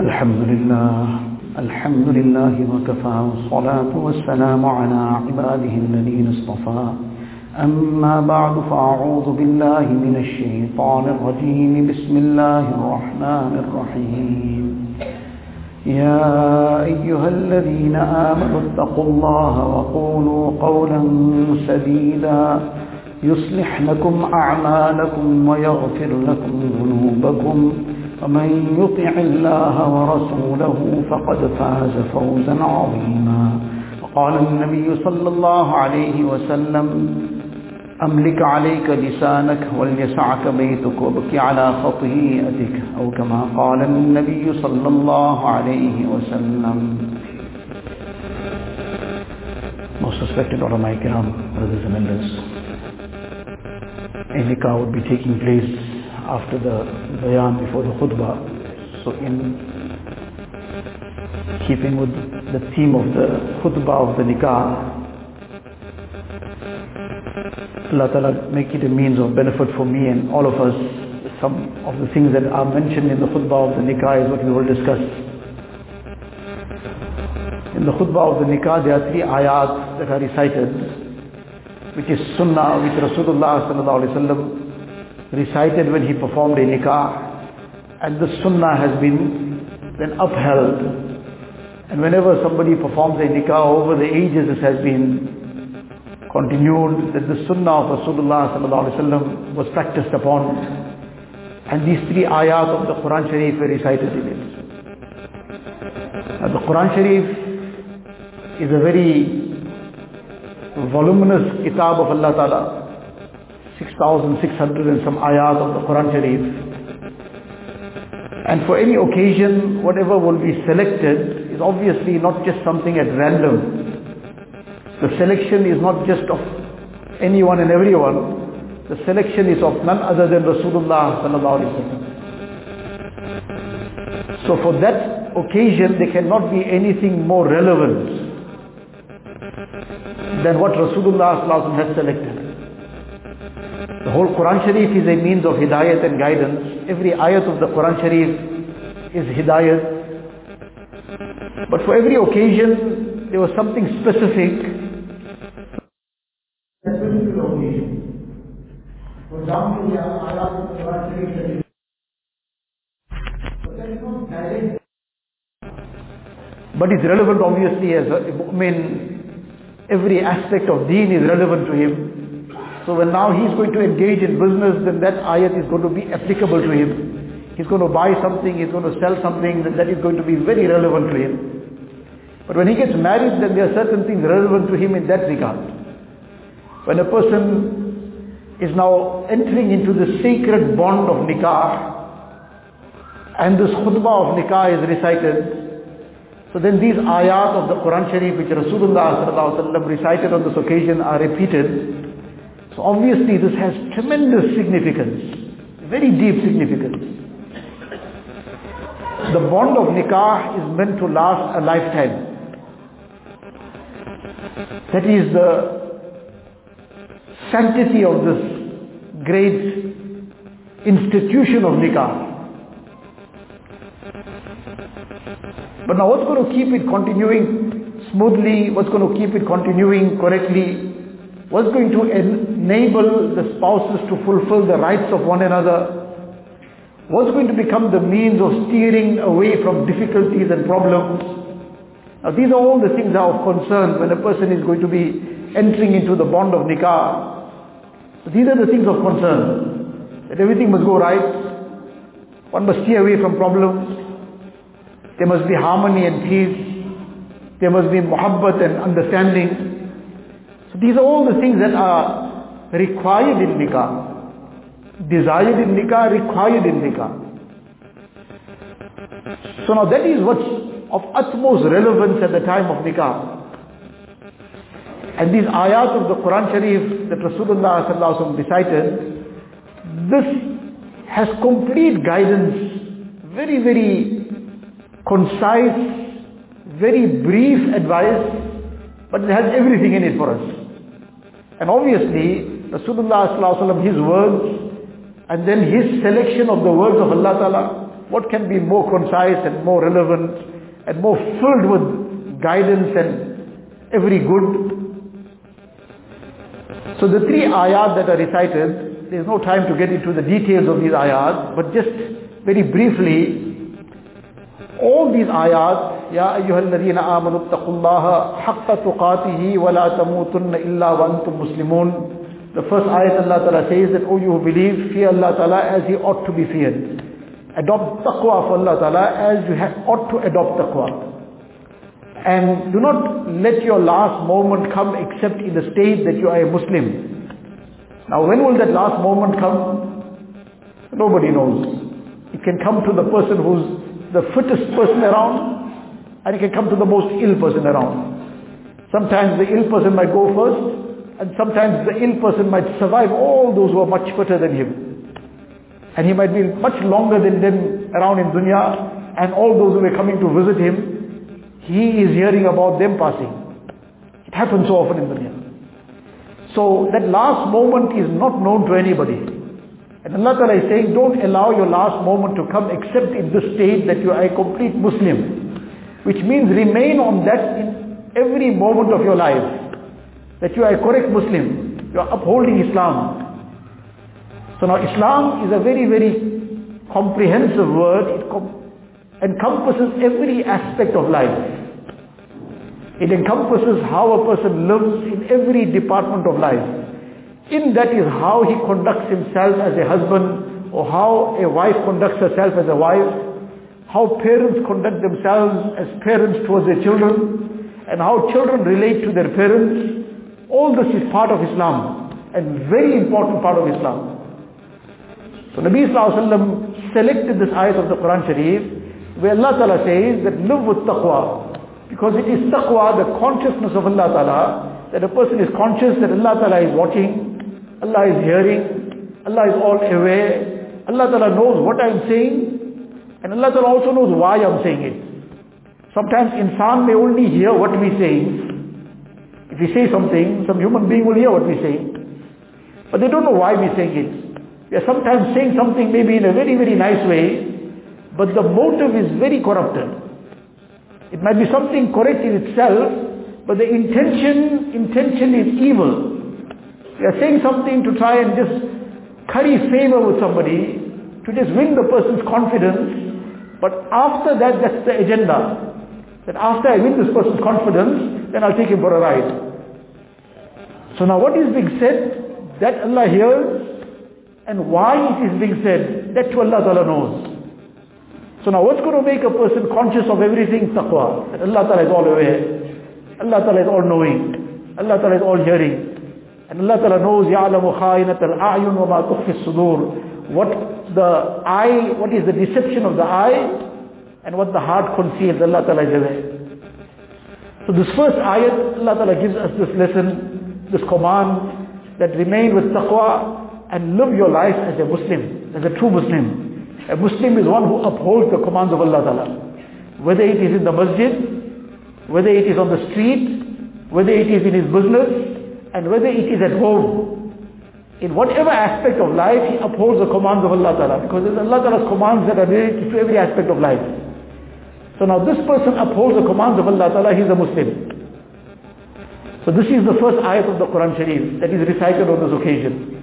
الحمد لله الحمد لله وكفى والصلاة والسلام على عباده الذين اصطفى. أما بعد فأعوذ بالله من الشيطان الرجيم. بسم الله الرحمن الرحيم. يا أيها الذين آمنوا اتقوا الله وقولوا قولا سديدا. يصلح لكم أعمالكم ويغفر لكم ذنوبكم. ومن يطع الله ورسوله فقد فاز فوزا عظيما. وقال النبي صلى الله عليه وسلم أملك عليك لسانك وليسعك بيتك وابك على خطيئتك. أو كما قال النبي صلى الله عليه وسلم. Most respected ulama kiram, brothers and elders, a nikah would be taking place after the bayan before the khutbah. So in keeping with the theme of the khutbah of the nikah, Allah Ta'ala make it a means of benefit for me and all of us. Some of the things that are mentioned in the khutbah of the nikah is what we will discuss. In the khutbah of the nikah there are three ayat that are recited, which is sunnah, which Rasulullah Sallallahu Alaihi Wasallam recited when he performed a nikah. And the sunnah has been then upheld. And whenever somebody performs a nikah over the ages this has been continued that the sunnah of Rasulullah sallallahu was practiced upon and these three ayat of the Quran Sharif were recited in it. Now the Quran Sharif is a very voluminous kitab of Allah Ta'ala 6,600 and some ayat of the Quran Sharif and for any occasion whatever will be selected is obviously not just something at random the selection is not just of anyone and everyone. The selection is of none other than Rasulullah sallallahu alaihi wasallam. So for that occasion, there cannot be anything more relevant than what Rasulullah has selected. The whole Quran Sharif is a means of hidayat and guidance. Every ayat of the Quran Sharif is hidayat. But for every occasion, there was something specific for example, here ayat of the Quran Sharif but there is no direct but it's relevant obviously as a mu'min, every aspect of deen is relevant to him. So when now he's going to engage in business, then that ayat is going to be applicable to him. He's going to buy something, he's going to sell something, then that is going to be very relevant to him. But when he gets married, then there are certain things relevant to him in that regard. When a person is now entering into the sacred bond of nikah, and this khutbah of nikah is recited, so then these ayat of the Quran Sharif which Rasulullah recited on this occasion are repeated. So obviously this has tremendous significance, very deep significance. The bond of nikah is meant to last a lifetime. That is the sanctity of this great institution of nikah. But now what's going to keep it continuing smoothly? What's going to keep it continuing correctly? What's going to enable the spouses to fulfill the rights of one another? What's going to become the means of steering away from difficulties and problems? Now these are all the things that are of concern when a person is going to be entering into the bond of nikah. So these are the things of concern. That everything must go right. One must steer away from problems. There must be harmony and peace. There must be muhabbat and understanding. These are all the things that are required in nikah. Desired in nikah, required in nikah. So now that is what's of utmost relevance at the time of nikah. And these ayat of the Quran Sharif that Rasulullah recited, this has complete guidance, very, very concise, very brief advice, but it has everything in it for us. And obviously, Rasulullah his words, and then his selection of the words of Allah Ta'ala, what can be more concise and more relevant and more filled with guidance and every good? So the three ayat that are recited, there's no time to get into the details of these ayat, but just very briefly, all these ayat, Ya ayyuhal ladhina amanu attaqullaha haqqa tuqatihi wa la tamutunna illa wa antum muslimun. The first ayat Allah Ta'ala says that, O you who believe, fear Allah Ta'ala as He ought to be feared. Adopt taqwa for Allah Ta'ala as you have, ought to adopt taqwa. And do not let your last moment come except in the state that you are a Muslim. Now when will that last moment come? Nobody knows. It can come to the person who's the fittest person around and he can come to the most ill person around. Sometimes the ill person might go first and sometimes the ill person might survive all those who are much fitter than him. And he might be much longer than them around in dunya and all those who were coming to visit him, he is hearing about them passing. It happens so often in dunya. So that last moment is not known to anybody. And Allah Ta'ala is saying, don't allow your last moment to come except in the state that you are a complete Muslim. Which means remain on that in every moment of your life. That you are a correct Muslim. You are upholding Islam. So now Islam is a very, very comprehensive word. It com- encompasses every aspect of life. It encompasses how a person lives in every department of life. In that is how he conducts himself as a husband or how a wife conducts herself as a wife, how parents conduct themselves as parents towards their children, and how children relate to their parents. All this is part of Islam and very important part of Islam. So Nabi Sallallahu selected this ayat of the Quran Sharif where Allah Ta'ala says that live with taqwa because it is taqwa, the consciousness of Allah Ta'ala that a person is conscious that Allah Ta'ala is watching, Allah is hearing, Allah is all aware, Allah Ta'ala knows what I am saying, and Allah Ta'ala also knows why I am saying it. Sometimes insan may only hear what we say. If we say something, some human being will hear what we say. But they don't know why we're saying it. We are sometimes saying something maybe in a very, very nice way, but the motive is very corrupted. It might be something correct in itself, but the intention, intention is evil. We are saying something to try and just curry favor with somebody, to just win the person's confidence, but after that, that's the agenda. That after I win this person's confidence, then I'll take him for a ride. So now what is being said, that Allah hears, and why it is being said, that to Allah Ta'ala knows. So now what's going to make a person conscious of everything? Taqwa. That Allah Ta'ala is all aware. Allah Ta'ala is all knowing. Allah Ta'ala is all hearing. And Allah Ta'ala knows, يَعْلَمُ خَائِنَةَ الْأَعْيُنِ وَمَا تُخْفِ الصُّدُورِ What the eye, what is the deception of the eye, and what the heart conceals, Allah Ta'ala is aware. So this first ayat, Allah Ta'ala gives us this lesson, this command, that remain with taqwa and live your life as a Muslim, as a true Muslim. A Muslim is one who upholds the commands of Allah Ta'ala. Whether it is in the masjid, whether it is on the street, whether it is in his business, and whether it is at home, in whatever aspect of life, he upholds the commands of Allah Ta'ala. Because it's Allah Ta'ala's commands that are related to every aspect of life. So now this person upholds the commands of Allah Ta'ala, he's a Muslim. So this is the first ayat of the Quran Sharif that is recited on this occasion.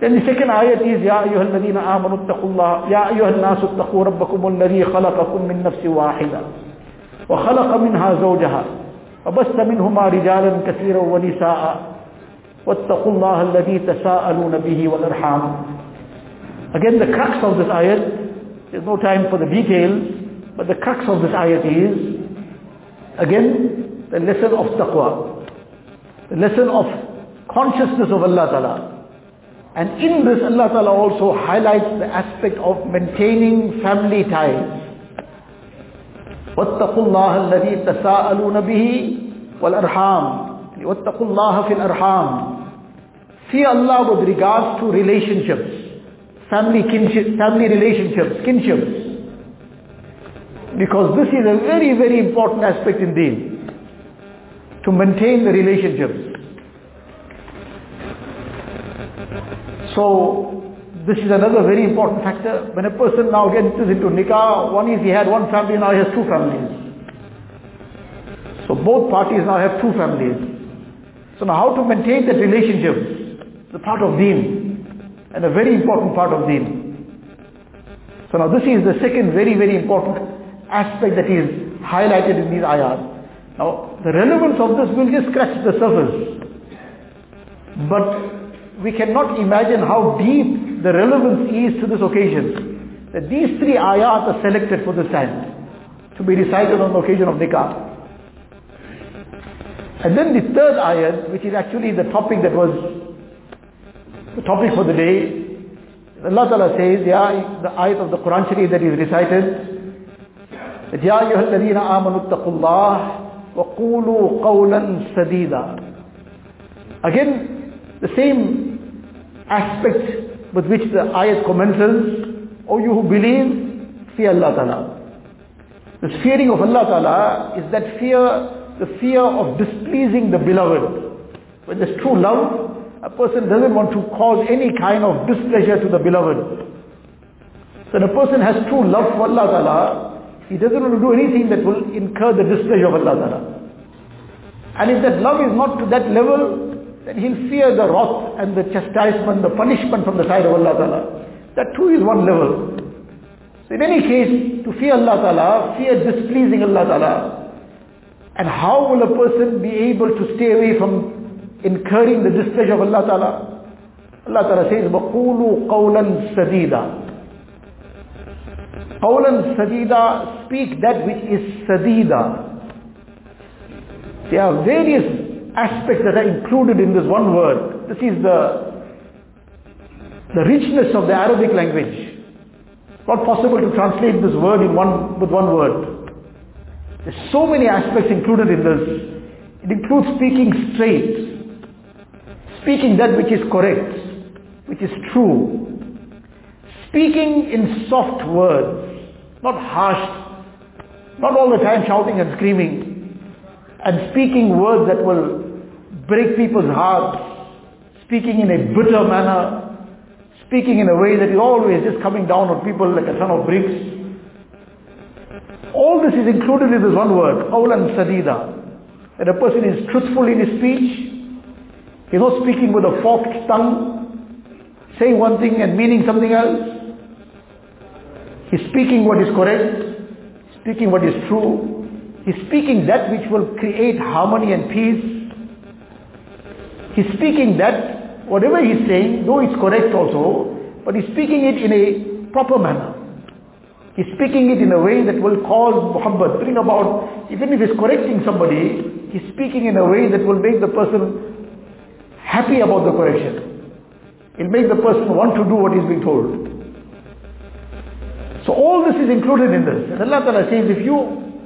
Then the second ayat is يا أيها الذين آمنوا اتقوا الله يا أيها الناس اتقوا ربكم الذي خلقكم من نفس واحدة وخلق منها زوجها وبث منهما رجالا كثيرا ونساء واتقوا الله الذي تساءلون به والارحام Again the crux of this ayat, there's no time for the details, but the crux of this ayat is, again, the lesson of taqwa, the lesson of consciousness of Allah Ta'ala. And in this Allah Ta'ala also highlights the aspect of maintaining family ties. واتقوا الله الذي تساءلون به والأرحام واتقوا الله في الأرحام Fear Allah with regards to relationships, family kinship, family relationships, kinships. Because this is a very, very important aspect in deen. To maintain the relationships. So, this is another very important factor. When a person now gets into nikah, one is he had one family, now he has two families. So both parties now have two families. So now how to maintain that relationship? The part of deen. And a very important part of deen. So now this is the second very, very important aspect that is highlighted in these ayahs. Now the relevance of this will just scratch the surface. But we cannot imagine how deep the relevance is to this occasion. That these three ayat are selected for this time to be recited on the occasion of nikah. And then the third ayat, which is actually the topic that was the topic for the day, Allah Ta'ala says, "Ya the ayat of the Quran Sharif that is recited, that Ya ayyuhal ladhina amanu taqullah wa qulu qawlan sadida. Again, the same aspect with which the ayat commences, O you who believe, fear Allah Ta'ala. This fearing of Allah Ta'ala is that fear, the fear of displeasing the beloved. When there's true love, a person doesn't want to cause any kind of displeasure to the beloved. So when a person has true love for Allah Ta'ala, he doesn't want to do anything that will incur the displeasure of Allah Ta'ala. And if that love is not to that level, then he'll fear the wrath and the chastisement, the punishment from the side of Allah Ta'ala. That too is one level. So in any case, to fear Allah Ta'ala, fear displeasing Allah Ta'ala. And how will a person be able to stay away from incurring the displeasure of Allah Ta'ala? Allah Ta'ala says, وَقُولُوا قَوْلًا سَدِيدًا Qawlan sadida, speak that which is sadida. There are various aspects that are included in this one word. This is the, the richness of the Arabic language. Not possible to translate this word in one, with one word. There's so many aspects included in this. It includes speaking straight, speaking that which is correct, which is true, speaking in soft words, not harsh, not all the time shouting and screaming, and speaking words that will break people's hearts, speaking in a bitter manner, speaking in a way that is always just coming down on people like a ton of bricks. All this is included in this one word, qawlan sadida. That a person is truthful in his speech, he's not speaking with a forked tongue, saying one thing and meaning something else. He's speaking what is correct, speaking what is true. He's speaking that which will create harmony and peace He's speaking that, whatever he's saying, though it's correct also, but he's speaking it in a proper manner. He's speaking it in a way that will cause Muhammad, bring about, even if he's correcting somebody, he's speaking in a way that will make the person happy about the correction. It'll make the person want to do what he's being told. So all this is included in this. And Allah Ta'ala says, if you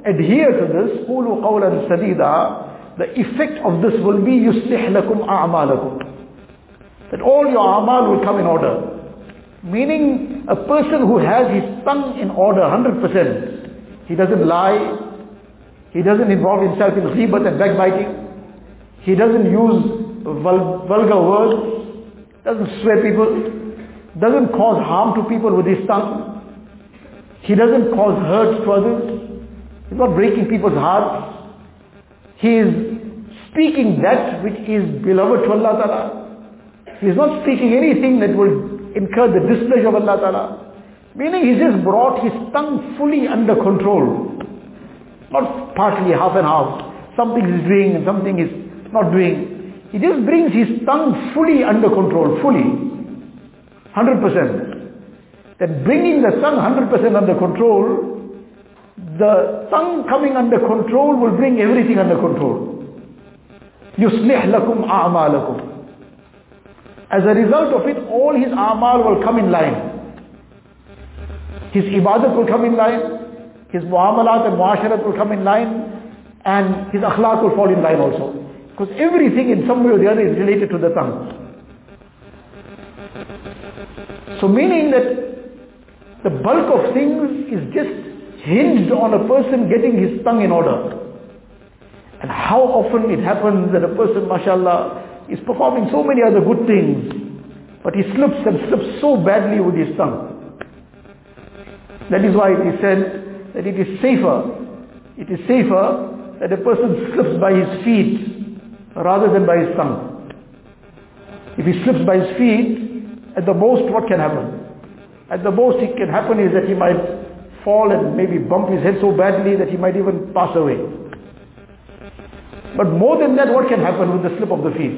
adhere to this, قُولُوا قَوْلًا سَدِيدًا The effect of this will be يُصْلِحْ لَكُمْ أَعْمَالَكُمْ That all your amal will come in order. Meaning, a person who has his tongue in order 100%, he doesn't lie, he doesn't involve himself in ghibat and backbiting, he doesn't use vul- vulgar words, doesn't swear people, doesn't cause harm to people with his tongue, he doesn't cause hurt to others. He's not breaking people's hearts. he is speaking that which is beloved to Allah Ta'ala. He is not speaking anything that will incur the displeasure of Allah Ta'ala. Meaning he's just brought his tongue fully under control. Not partly half and half. Something he's doing and something is not doing. He just brings his tongue fully under control, fully. 100% that bringing the tongue 100% under control, the tongue coming under control will bring everything under control. يُصْلِحْ لَكُمْ أَعْمَالَكُمْ As a result of it, all his amal will come in line. His ibadat will come in line, his muamalat and muasharat will come in line, and his akhlaq will fall in line also. Because everything in some way or the other is related to the tongue. So meaning that the bulk of things is just hinged on a person getting his tongue in order. And how often it happens that a person, mashallah, is performing so many other good things. But he slips and slips so badly with his tongue. That is why it is said that it is safer, it is safer that a person slips by his feet rather than by his tongue. If he slips by his feet, at the most what can happen? At the most it can happen is that he might fall and maybe bump his head so badly that he might even pass away. But more than that, what can happen with the slip of the feet?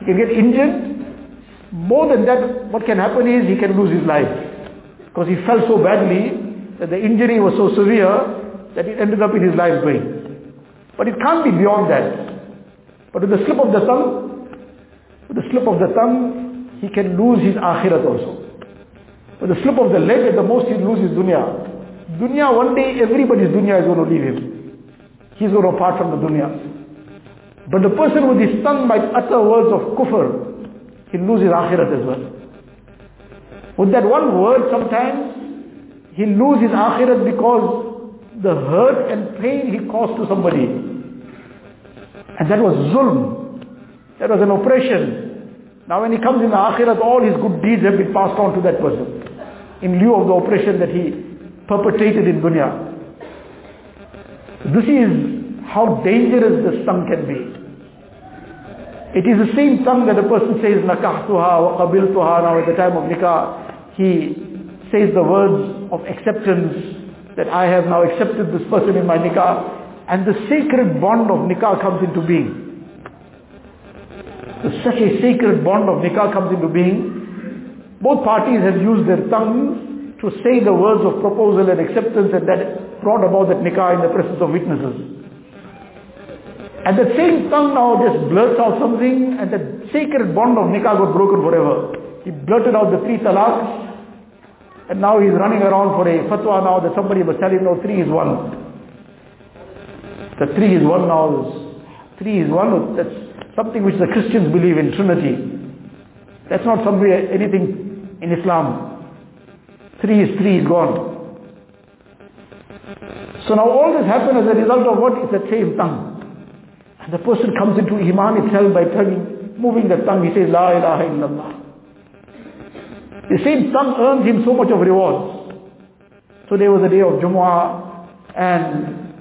He can get injured. More than that, what can happen is he can lose his life. Because he fell so badly that the injury was so severe that it ended up in his life going. But it can't be beyond that. But with the slip of the tongue, with the slip of the tongue, he can lose his akhirat also. With the slip of the leg, at the most he'll lose his dunya. Dunya, one day everybody's dunya is going to leave him. He's going to part from the dunya. But the person with his tongue might utter words of kufr. He'll lose his akhirat as well. With that one word sometimes, he'll lose his akhirat because the hurt and pain he caused to somebody. And that was zulm. That was an oppression. Now when he comes in the akhirat, all his good deeds have been passed on to that person. In lieu of the oppression that he perpetrated in dunya. This is how dangerous this tongue can be. It is the same tongue that a person says, nakahtuha wa qabiltuha. Now at the time of nikah, he says the words of acceptance that I have now accepted this person in my nikah. And the sacred bond of nikah comes into being. Such a sacred bond of nikah comes into being. Both parties have used their tongues to say the words of proposal and acceptance and that brought about that nikah in the presence of witnesses. And the same tongue now just blurts out something and the sacred bond of nikah got broken forever. He blurted out the three talaqs and now he's running around for a fatwa now that somebody was telling him, no, three is one. The three is one now. Three is one. That's something which the Christians believe in, Trinity. That's not something, anything in Islam. Three is three is gone. So now all this happened as a result of what? It's the same tongue. And the person comes into Iman itself by turning, moving the tongue. He says, La ilaha illallah. The same tongue earns him so much of rewards. Today was the day of Jumu'ah and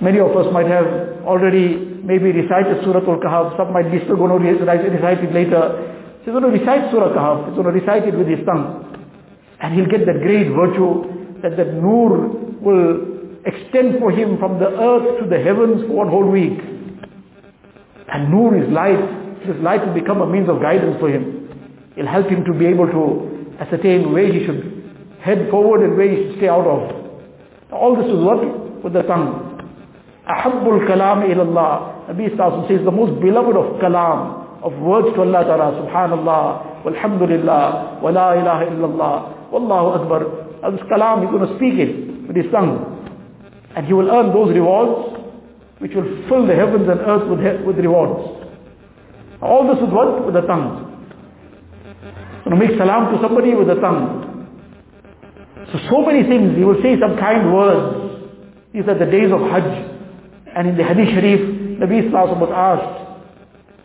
many of us might have already maybe recited Surah Al-Kahf. Some might be still going to recite it later. He's going to recite Surah Kahf. He's going to recite it with his tongue. And he'll get that great virtue that that nur will extend for him from the earth to the heavens for one whole week. And nur is light. This light will become a means of guidance for him. It'll help him to be able to ascertain where he should head forward and where he should stay out of. All this is what? With the tongue. Ahabbul kalam ilallah. Nabi Sallallahu says the most beloved of kalam, of words to Allah Ta'ala, subhanallah, walhamdulillah, wa la ilaha illallah, wallahu akbar. This kalam, he's going to speak it with his tongue. And he will earn those rewards which will fill the heavens and earth with, with rewards. All this with what? With the tongue. So to make salam to somebody with the tongue. So, so many things. He will say some kind words. These are the days of Hajj. And in the Hadith Sharif, Nabi Sallallahu was asked,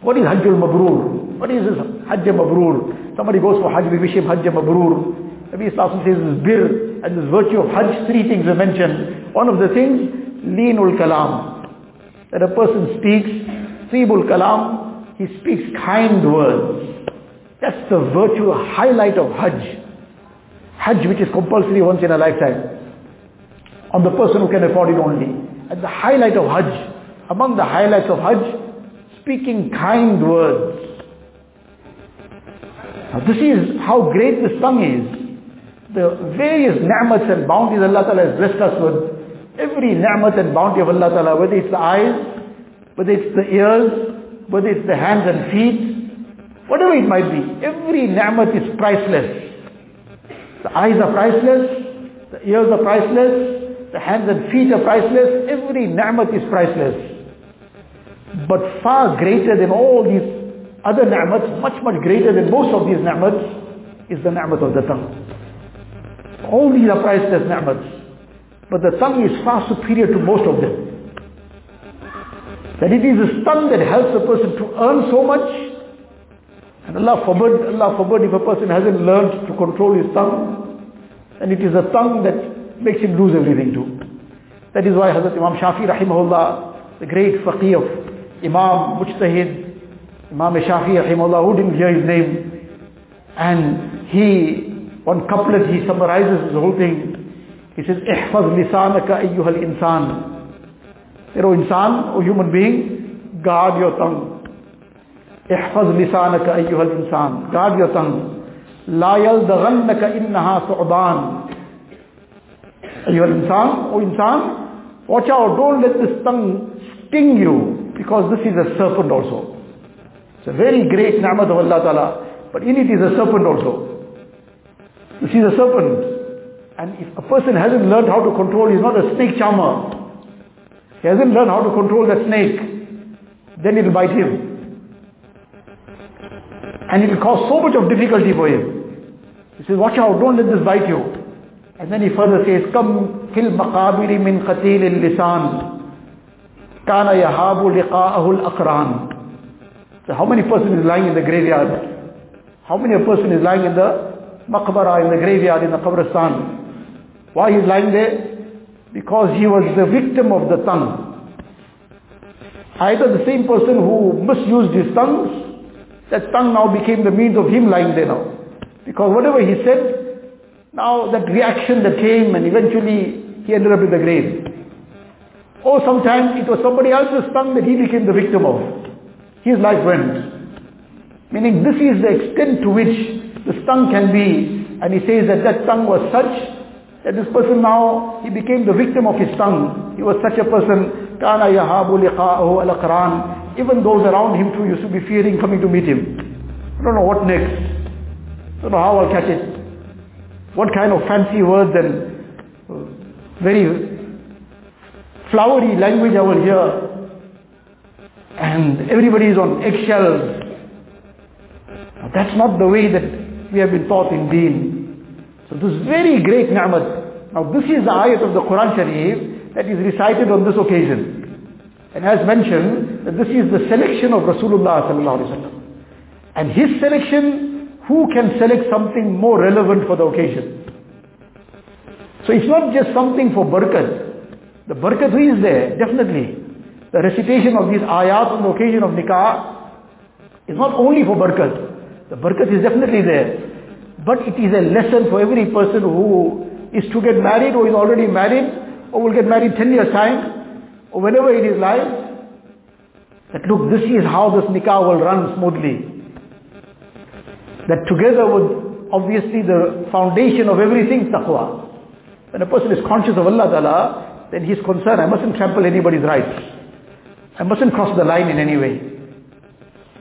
what is Hajjul Mabrur? What is this Hajj Mabrur? Somebody goes for Hajj, we wish him Hajj Mabrur. Nabi Sallallahu says this bir and this virtue of Hajj, three things are mentioned. One of the things, leenul kalam. That a person speaks, feeble kalam, he speaks kind words. That's the virtue, highlight of Hajj. Hajj which is compulsory once in a lifetime. On the person who can afford it only. And the highlight of Hajj, among the highlights of Hajj, speaking kind words. Now this is how great this tongue is. The various ni'mats and bounties Allah Ta'ala has blessed us with. Every ni'mat and bounty of Allah Ta'ala, whether it's the eyes, whether it's the ears, whether it's the hands and feet, whatever it might be, every ni'mat is priceless. The eyes are priceless, the ears are priceless, the hands and feet are priceless, every ni'mat is priceless. But far greater than all these other ni'mats, much much greater than most of these ni'mats, is the ni'mat of the tongue. All these are priceless ni'mats. But the tongue is far superior to most of them. That it is the tongue that helps a person to earn so much, and And Allah forbid, Allah forbid if a person hasn't learned to control his tongue, then it is the tongue that makes him lose everything too. That is why Hazrat Imam Shafi rahimahullah, the great faqih of Imam Mujtahid, Imam Shafi rahimahullah, who didn't hear his name, and he, one couplet, he summarizes the whole thing. He says, احفظ لسانك أيها الإنسان. Say, oh insan, oh human being, guard your tongue. احفظ لسانك أيها الإنسان. Guard your tongue. لا يلدغنك إنها ثعبان. أيها الإنسان, oh insan, watch out, don't let this tongue sting you, because this is a serpent also. It's a very great ni'mat of Allah Ta'ala. But in it is a serpent also. You see the serpent. And if a person hasn't learned how to control, he's not a snake charmer. He hasn't learned how to control that snake, then it will bite him. And it will cause so much of difficulty for him. He says, watch out, don't let this bite you. And then he further says, Come fil maqabiri min qatil lisan kana yahabu liqa'ahu al-aqran. So how many person is lying in the graveyard? How many person is lying in the maqbara, in the graveyard, in the qabristan? Why he's lying there? Because he was the victim of the tongue. Either the same person who misused his tongue, that tongue now became the means of him lying there now. Because whatever he said, now that reaction that came and eventually he ended up in the grave. Or sometimes it was somebody else's tongue that he became the victim of. His life went. Meaning this is the extent to which the tongue can be. And he says that that tongue was such that this person now, he became the victim of his tongue. He was such a person, كَانَ يَهَابُ لِقَاءَهُ الْأَقْرَانِ Even those around him too used to be fearing coming to meet him. I don't know what next. I don't know how I'll catch it. What kind of fancy words and very flowery language I will hear. And everybody is on eggshells. That's not the way that we have been taught in deen. So this is very great ni'mat. Now this is the ayat of the Quran Sharif that is recited on this occasion. And as mentioned, that this is the selection of Rasulullah sallallahu alaihi wasallam. And his selection, who can select something more relevant for the occasion? So it's not just something for barakat. The barakat is there, definitely. The recitation of these ayat on the occasion of nikah is not only for barakat. The barakat is definitely there. But it is a lesson for every person who is to get married or is already married or will get married 10 years time or whenever in his life that look this is how this nikah will run smoothly. That together with obviously the foundation of everything taqwa. When a person is conscious of Allah Ta'ala then he's concerned I mustn't trample anybody's rights. I mustn't cross the line in any way.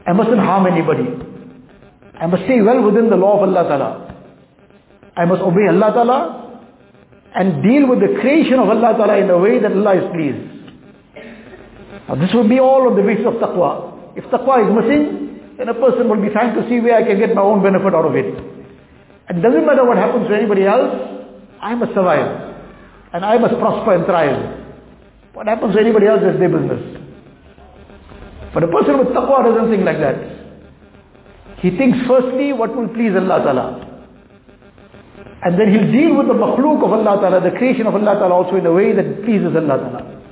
I mustn't harm anybody. I must stay well within the law of Allah Ta'ala. I must obey Allah Ta'ala and deal with the creation of Allah Ta'ala in a way that Allah is pleased. Now this will be all on the basis of taqwa. If taqwa is missing, then a person will be trying to see where I can get my own benefit out of it. It doesn't matter what happens to anybody else, I must survive. And I must prosper and thrive. What happens to anybody else is their business. But a person with taqwa doesn't think like that. He thinks firstly what will please Allah Ta'ala. And then he'll deal with the makhluk of Allah Ta'ala, the creation of Allah Ta'ala also in a way that pleases Allah Ta'ala.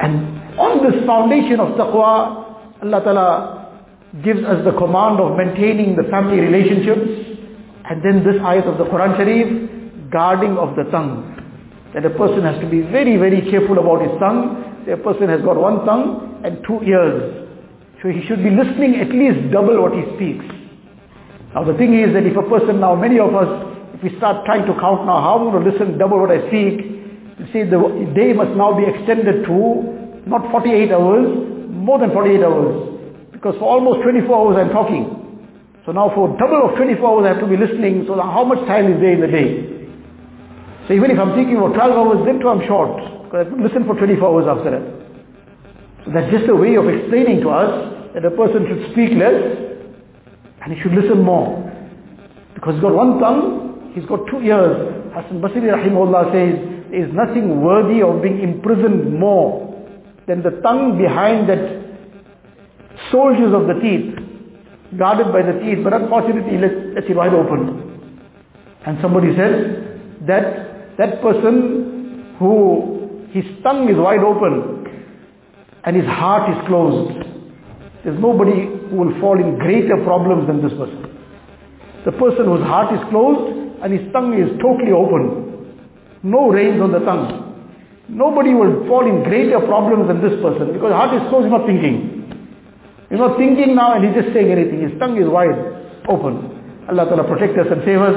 And on this foundation of taqwa, Allah Ta'ala gives us the command of maintaining the family relationships. And then this ayat of the Quran Sharif, guarding of the tongue. That a person has to be very, very careful about his tongue. a person has got one tongue and two ears. So he should be listening at least double what he speaks. Now the thing is that if a person now, many of us, if we start trying to count now how I'm going to listen double what I speak, you see the day must now be extended to not 48 hours, more than 48 hours. Because for almost 24 hours I'm talking. So now for double of 24 hours I have to be listening, so how much time is there in the day? So even if I'm thinking for 12 hours, then too I'm short. Because I have to listen for 24 hours after that. So that's just a way of explaining to us that a person should speak less and he should listen more. Because he's got one tongue, he's got two ears. Hassan Basri rahimahullah says, there is nothing worthy of being imprisoned more than the tongue behind that soldiers of the teeth. guarded by the teeth, but unfortunately left it wide open. And somebody said that that person who his tongue is wide open and his heart is closed, there's nobody who will fall in greater problems than this person. The person whose heart is closed and his tongue is totally open. No reins on the tongue. Nobody will fall in greater problems than this person because heart is closed, he's not thinking. He's not thinking now and he's just saying anything. His tongue is wide open. Allah Ta'ala protect us and save us.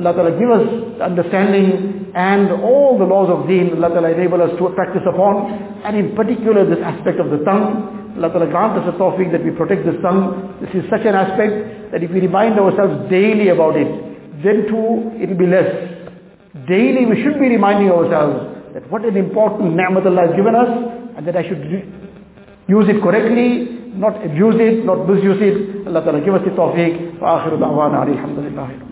Allah Ta'ala give us understanding and all the laws of deen. Allah Ta'ala enable us to practice upon and in particular this aspect of the tongue. Allah Ta'ala grant us a tawfiq that we protect this tongue. This is such an aspect that if we remind ourselves daily about it, then too it will be less. Daily we should be reminding ourselves that what an important ni'mat Allah has given us and that I should use it correctly, not abuse it, not misuse it. Allah Ta'ala give us the tawfiq. Wa akhiru da'wana alhamdulillah.